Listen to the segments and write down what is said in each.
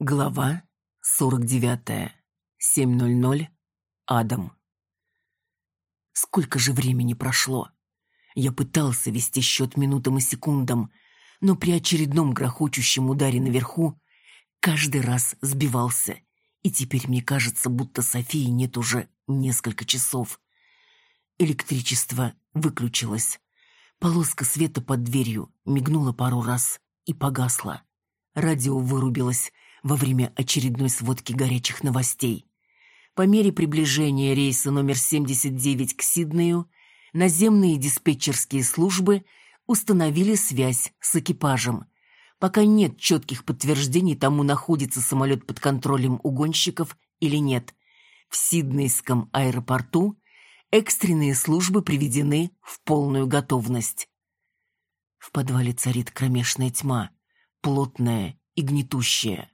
Глава 49. 7.00. Адам. Сколько же времени прошло? Я пытался вести счет минутам и секундам, но при очередном грохочущем ударе наверху каждый раз сбивался, и теперь мне кажется, будто Софии нет уже несколько часов. Электричество выключилось. Полоска света под дверью мигнула пару раз и погасла. Радио вырубилось во время очередной сводки горячих новостей. По мере приближения рейса номер 79 к Сиднею, наземные диспетчерские службы установили связь с экипажем. Пока нет четких подтверждений тому, находится самолет под контролем угонщиков или нет. В Сиднейском аэропорту экстренные службы приведены в полную готовность. В подвале царит кромешная тьма, плотная и гнетущая.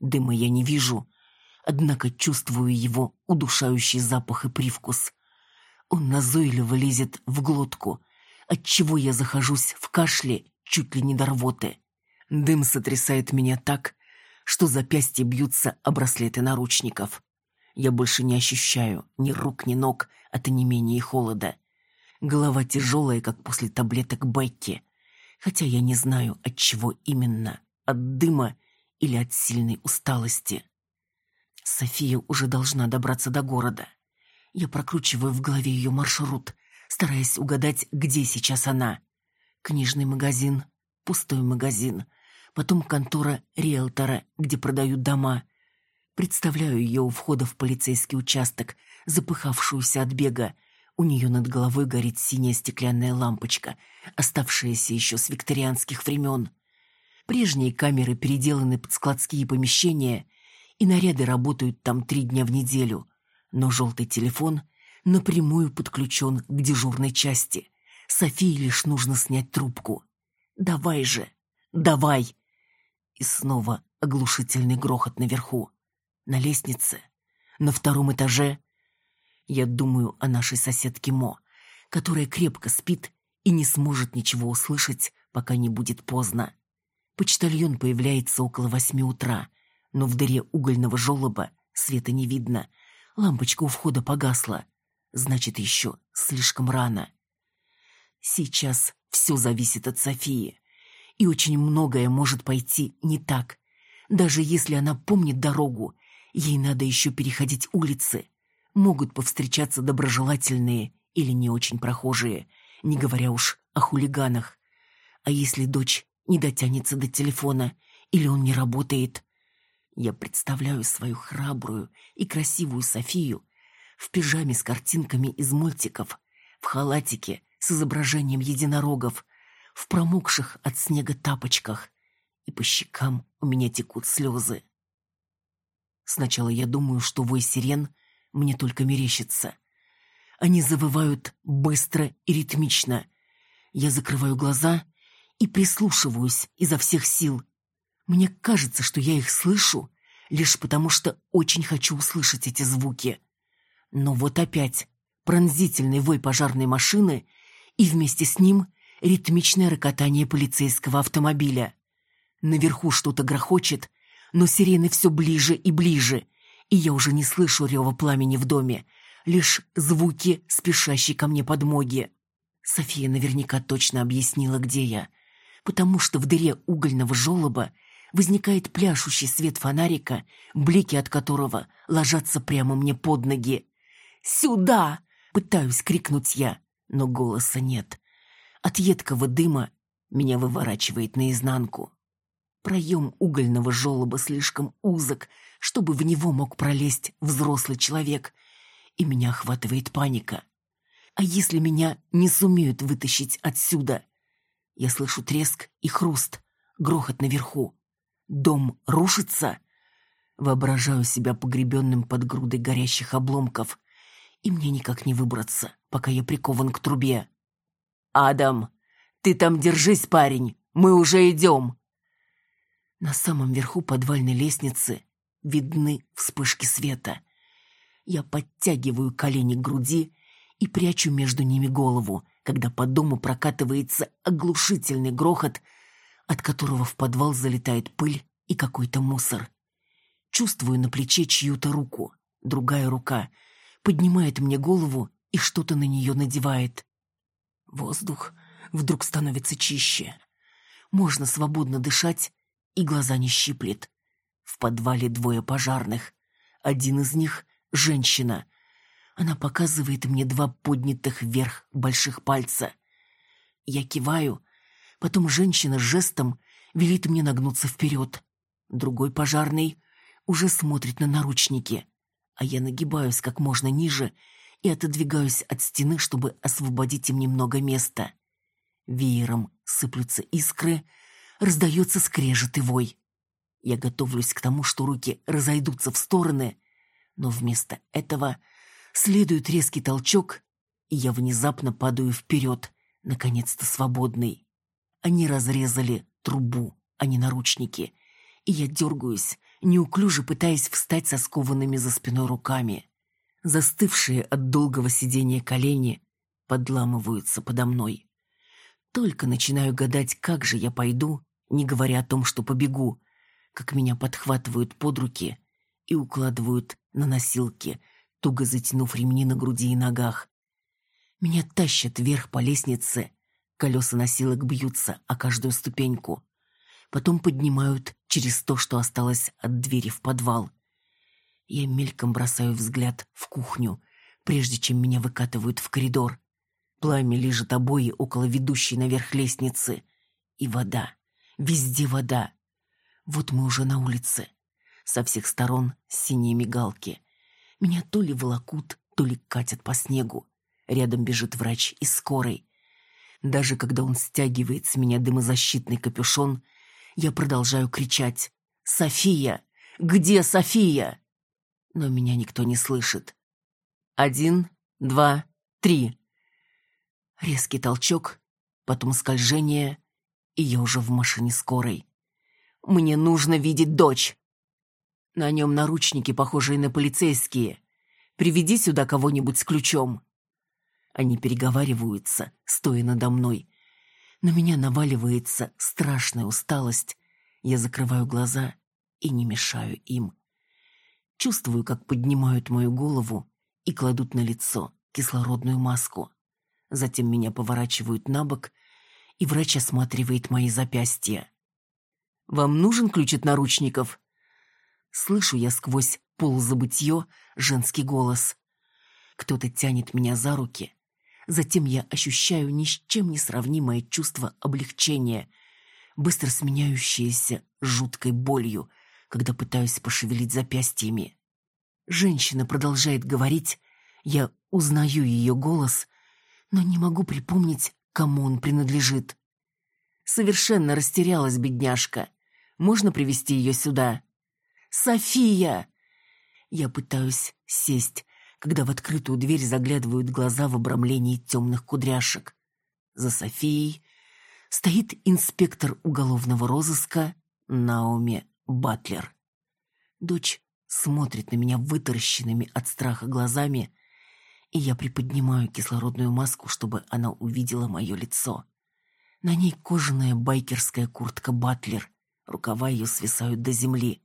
Дыма я не вижу, однако чувствую его удушающий запах и привкус. Он назойливо лезет в глотку, отчего я захожусь в кашле чуть ли не до рвоты. Дым сотрясает меня так, что запястья бьются о браслеты наручников. Я больше не ощущаю ни рук, ни ног от онемения и холода. Голова тяжелая, как после таблеток Бекки, хотя я не знаю, от чего именно, от дыма или от сильной усталости. София уже должна добраться до города. Я прокручиваю в голове ее маршрут, стараясь угадать, где сейчас она. Книжный магазин, пустой магазин, потом контора риэлтора, где продают дома. Представляю ее у входа в полицейский участок, запыхавшуюся от бега. У нее над головой горит синяя стеклянная лампочка, оставшаяся еще с викторианских времен. Прежние камеры переделаны под складские помещения, и наряды работают там три дня в неделю. Но желтый телефон напрямую подключен к дежурной части. Софии лишь нужно снять трубку. «Давай же! Давай!» И снова оглушительный грохот наверху. На лестнице, на втором этаже. Я думаю о нашей соседке Мо, которая крепко спит и не сможет ничего услышать, пока не будет поздно. Почтальон появляется около восьми утра, но в дыре угольного желоба света не видно. Лампочка у входа погасла. Значит, еще слишком рано. Сейчас все зависит от Софии. И очень многое может пойти не так. Даже если она помнит дорогу, ей надо еще переходить улицы. Могут повстречаться доброжелательные или не очень прохожие, не говоря уж о хулиганах. А если дочь не дотянется до телефона, или он не работает. Я представляю свою храбрую и красивую Софию в пижаме с картинками из мультиков, в халатике с изображением единорогов, в промокших от снега тапочках, и по щекам у меня текут слезы. Сначала я думаю, что вой сирен мне только мерещится. Они завывают быстро и ритмично. Я закрываю глаза и прислушиваюсь изо всех сил. Мне кажется, что я их слышу, лишь потому что очень хочу услышать эти звуки. Но вот опять пронзительный вой пожарной машины и вместе с ним ритмичное рокотание полицейского автомобиля. Наверху что-то грохочет, но сирены все ближе и ближе, и я уже не слышу рева пламени в доме, лишь звуки спешащей ко мне подмоги. София наверняка точно объяснила, где я потому что в дыре угольного желоба возникает пляшущий свет фонарика, блики от которого ложатся прямо мне под ноги. «Сюда!» — пытаюсь крикнуть я, но голоса нет. От едкого дыма меня выворачивает наизнанку. Проем угольного желоба слишком узок, чтобы в него мог пролезть взрослый человек, и меня охватывает паника. А если меня не сумеют вытащить отсюда? Я слышу треск и хруст, грохот наверху. Дом рушится. Воображаю себя погребенным под грудой горящих обломков, и мне никак не выбраться, пока я прикован к трубе. «Адам, ты там держись, парень, мы уже идем!» На самом верху подвальной лестницы видны вспышки света. Я подтягиваю колени к груди и прячу между ними голову, когда по дому прокатывается оглушительный грохот, от которого в подвал залетает пыль и какой-то мусор. чувствую на плече чью-то руку. Другая рука поднимает мне голову и что-то на нее надевает. Воздух вдруг становится чище. Можно свободно дышать, и глаза не щиплет. В подвале двое пожарных. Один из них — женщина. Она показывает мне два поднятых вверх больших пальца. Я киваю, потом женщина жестом велит мне нагнуться вперед. Другой пожарный уже смотрит на наручники, а я нагибаюсь как можно ниже и отодвигаюсь от стены, чтобы освободить им немного места. Веером сыплются искры, раздается скрежет и вой. Я готовлюсь к тому, что руки разойдутся в стороны, но вместо этого следует резкий толчок, и я внезапно падаю вперед, наконец-то свободный. Они разрезали трубу, а не наручники, и я дергаюсь, неуклюже пытаясь встать со скованными за спиной руками. Застывшие от долгого сидения колени подламываются подо мной. Только начинаю гадать, как же я пойду, не говоря о том, что побегу, как меня подхватывают под руки и укладывают на носилки, туго затянув ремни на груди и ногах. Меня тащат вверх по лестнице, колеса носилок бьются о каждую ступеньку. Потом поднимают через то, что осталось от двери в подвал. Я мельком бросаю взгляд в кухню, прежде чем меня выкатывают в коридор. Пламя лежит обои около ведущей наверх лестницы. И вода. Везде вода. Вот мы уже на улице. Со всех сторон синие мигалки. Меня то ли волокут, то ли катят по снегу. Рядом бежит врач из скорой. Даже когда он стягивает с меня дымозащитный капюшон, я продолжаю кричать «София! Где София?» Но меня никто не слышит. Один, два, три. Резкий толчок, потом скольжение, и я уже в машине скорой. Мне нужно видеть дочь. На нем наручники, похожие на полицейские. Приведи сюда кого-нибудь с ключом. Они переговариваются, стоя надо мной. На меня наваливается страшная усталость. Я закрываю глаза и не мешаю им. Чувствую, как поднимают мою голову и кладут на лицо кислородную маску. Затем меня поворачивают на бок, и врач осматривает мои запястья. «Вам нужен ключ от наручников?» Слышу я сквозь полузабытье женский голос. Кто-то тянет меня за руки. Затем я ощущаю ни с чем не сравнимое чувство облегчения, быстро сменяющееся жуткой болью, когда пытаюсь пошевелить запястьями. Женщина продолжает говорить, я узнаю ее голос, но не могу припомнить, кому он принадлежит. Совершенно растерялась бедняжка. Можно привести ее сюда? София! Я пытаюсь сесть, когда в открытую дверь заглядывают глаза в обрамлении темных кудряшек. За Софией стоит инспектор уголовного розыска Наоми Батлер. Дочь смотрит на меня вытаращенными от страха глазами, и я приподнимаю кислородную маску, чтобы она увидела мое лицо. На ней кожаная байкерская куртка Батлер, рукава ее свисают до земли.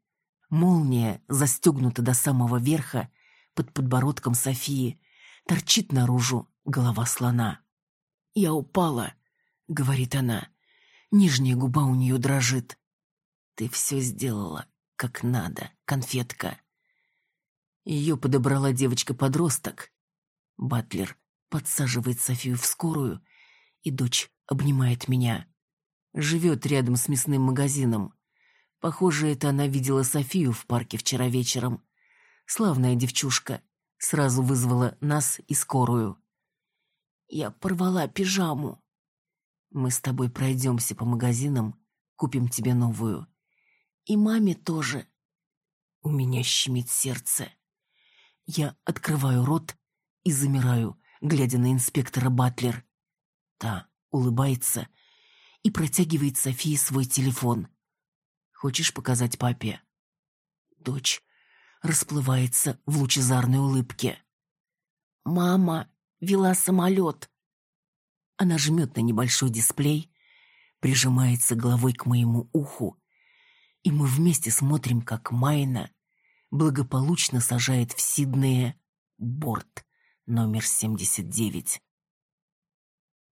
Молния застегнута до самого верха, под подбородком Софии, торчит наружу голова слона. «Я упала», — говорит она. Нижняя губа у нее дрожит. «Ты все сделала, как надо, конфетка». Ее подобрала девочка-подросток, Батлер подсаживает Софию в скорую, и дочь обнимает меня. Живет рядом с мясным магазином. Похоже, это она видела Софию в парке вчера вечером. Славная девчушка. Сразу вызвала нас и скорую. Я порвала пижаму. Мы с тобой пройдемся по магазинам, купим тебе новую. И маме тоже. У меня щемит сердце. Я открываю рот, и замираю, глядя на инспектора Батлер. Та улыбается и протягивает Софии свой телефон. «Хочешь показать папе?» Дочь расплывается в лучезарной улыбке. «Мама вела самолет». Она жмет на небольшой дисплей, прижимается головой к моему уху, и мы вместе смотрим, как Майна благополучно сажает в Сиднее борт номер 79.